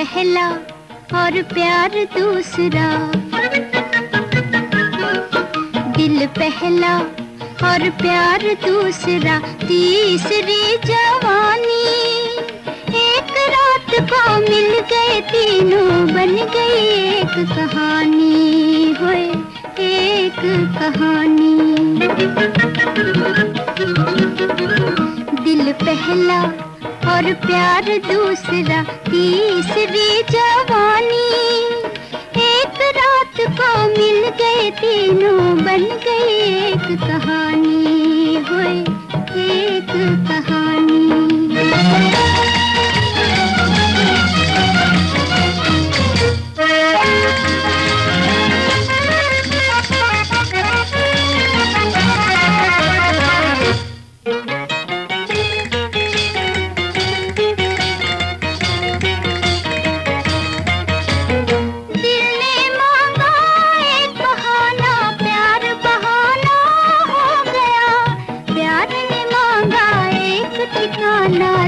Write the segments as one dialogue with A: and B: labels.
A: और प्यार दूसरा। दिल पहला और प्यार दूसरा। तीसरी जवानी। एक रात को मिल गए तीनों, बन गई एक कहानी। होए एक कहानी। दिल पहला और प्यार दूसरा, तीसरी जवानी। एक रात को मिल गए तीनों, बन गए एक कहानी। हुए, एक कहानी।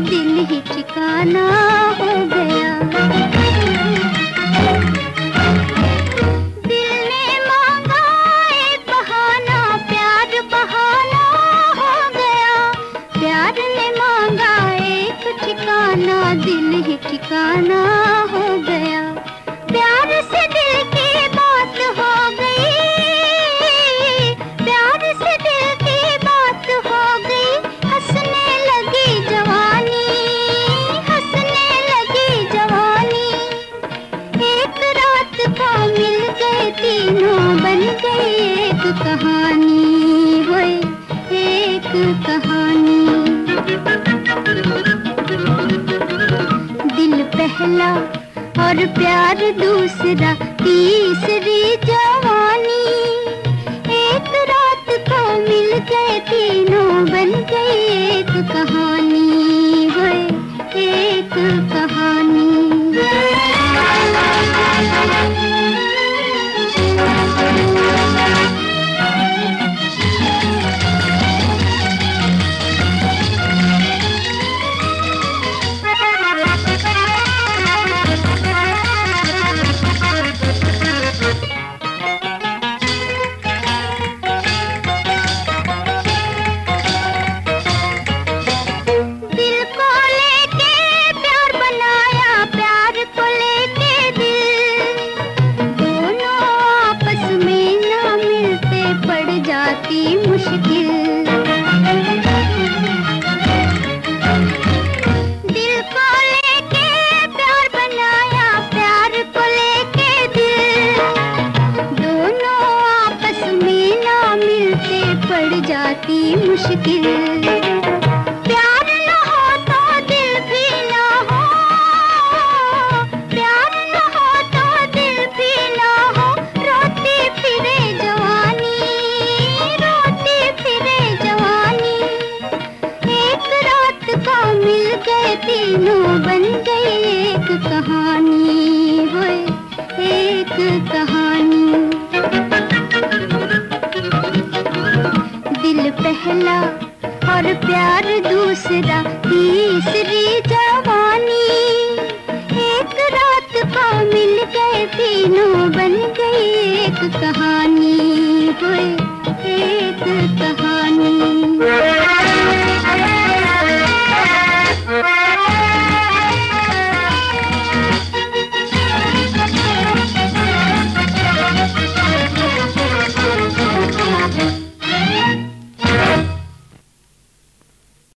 A: दिल ही ठिकाना हो गया। दिल ने बहाना, प्यार बहाना हो गया। प्यार ने ठिकाना, दिल ही ठिकाना कहानी होए एक कहानी। दिल पहला और प्यार दूसरा, तीसरी जवानी। एक रात को मिल गए, तीनों बन गई एक कहानी होए एक बड़ी मुश्किल तीनों बन गई एक कहानी वो एक कहानी। दिल पहला और प्यार